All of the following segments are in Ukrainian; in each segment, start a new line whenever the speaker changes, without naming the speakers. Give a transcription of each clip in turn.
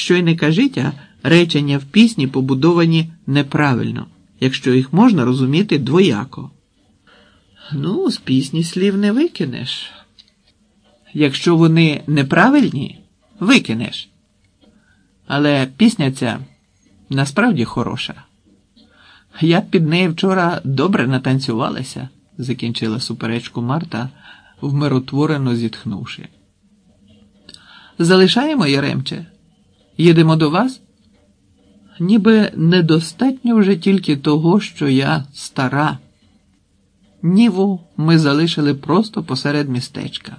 що й не кажіть, а речення в пісні побудовані неправильно, якщо їх можна розуміти двояко. Ну, з пісні слів не викинеш. Якщо вони неправильні, викинеш. Але пісня ця насправді хороша. Я під нею вчора добре натанцювалася, закінчила суперечку Марта, вмиротворено зітхнувши. Залишаємо, Яремче? Їдемо до вас? Ніби недостатньо вже тільки того, що я стара. Ніву ми залишили просто посеред містечка.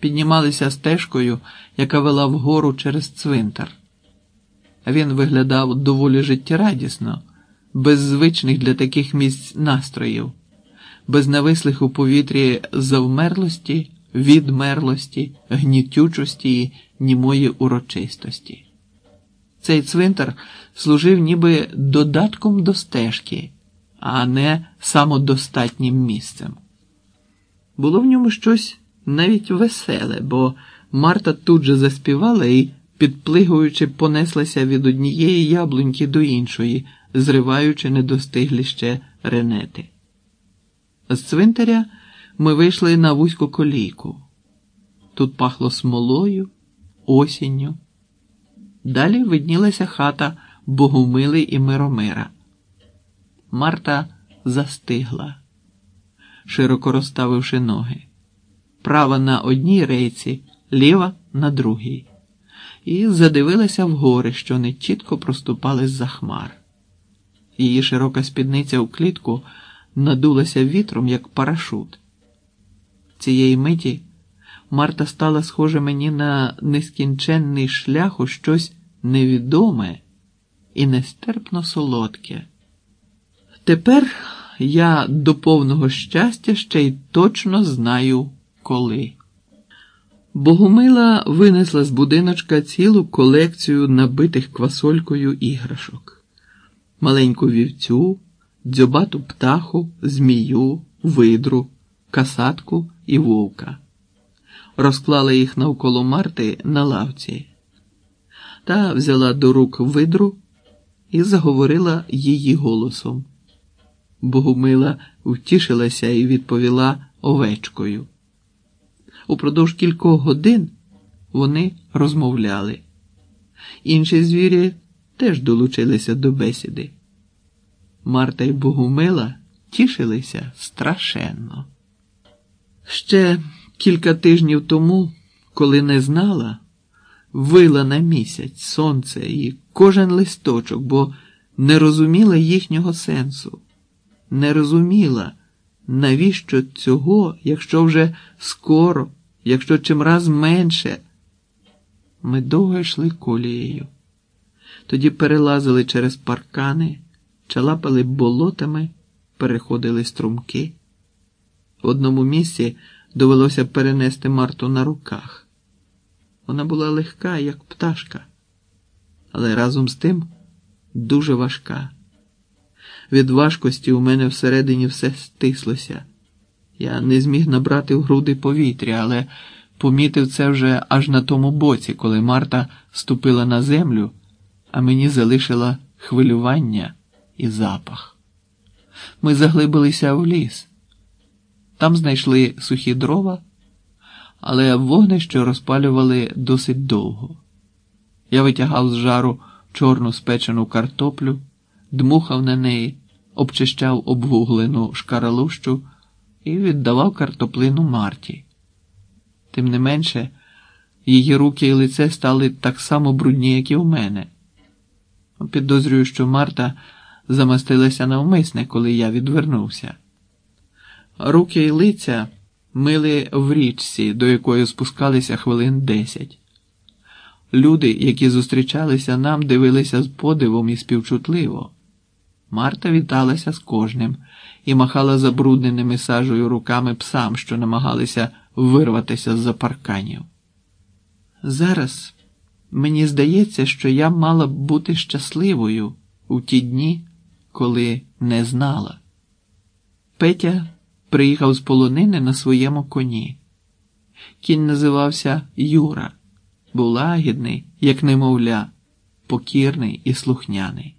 Піднімалися стежкою, яка вела вгору через цвинтар. Він виглядав доволі життєрадісно, без звичних для таких місць настроїв, без навислих у повітрі завмерлості, відмерлості, гнітючості і німої урочистості. Цей цвинтар служив ніби додатком до стежки, а не самодостатнім місцем. Було в ньому щось навіть веселе, бо Марта тут же заспівала і, підплигуючи, понеслася від однієї яблуньки до іншої, зриваючи недостиглі ще ренети. З цвинтаря ми вийшли на вузьку колійку. Тут пахло смолою, осінню. Далі виднілася хата Богомили і Миромира. Марта застигла, широко розставивши ноги, права на одній рейці, ліва на другій, і задивилася в гори, що не чітко проступали з-за хмар. Її широка спідниця у клітку надулася вітром, як парашут. Цієї миті Марта стала схожа мені на нескінченний шлях у щось невідоме і нестерпно солодке. Тепер я до повного щастя ще й точно знаю коли. Богомила винесла з будиночка цілу колекцію набитих квасолькою іграшок, маленьку вівцю, дзьобату птаху, змію, видру, касатку і вовка. Розклала їх навколо Марти на лавці. Та взяла до рук видру і заговорила її голосом. Богомила втішилася і відповіла овечкою. Упродовж кількох годин вони розмовляли. Інші звірі теж долучилися до бесіди. Марта й Богомила тішилися страшенно. Ще кілька тижнів тому, коли не знала, вила на місяць сонце і кожен листочок, бо не розуміла їхнього сенсу, не розуміла, навіщо цього, якщо вже скоро, якщо чимраз менше. Ми довго йшли колією, тоді перелазили через паркани, чалапали болотами, переходили струмки. В одному місці довелося перенести Марту на руках. Вона була легка, як пташка, але разом з тим дуже важка. Від важкості у мене всередині все стислося. Я не зміг набрати в груди повітря, але помітив це вже аж на тому боці, коли Марта ступила на землю, а мені залишила хвилювання і запах. Ми заглибилися в ліс. Там знайшли сухі дрова, але вогнище розпалювали досить довго. Я витягав з жару чорну спечену картоплю, дмухав на неї, обчищав обгуглену шкаралущу і віддавав картоплину Марті. Тим не менше, її руки і лице стали так само брудні, як і у мене. Підозрюю, що Марта замастилася навмисне, коли я відвернувся. Руки й лиця мили в річці, до якої спускалися хвилин десять. Люди, які зустрічалися нам, дивилися з подивом і співчутливо. Марта віталася з кожним і махала забрудненими сажею руками псам, що намагалися вирватися з за парканів. Зараз мені здається, що я мала б бути щасливою у ті дні, коли не знала. Петя приїхав з полонини на своєму коні. Кінь називався Юра, був лагідний. як немовля, покірний і слухняний.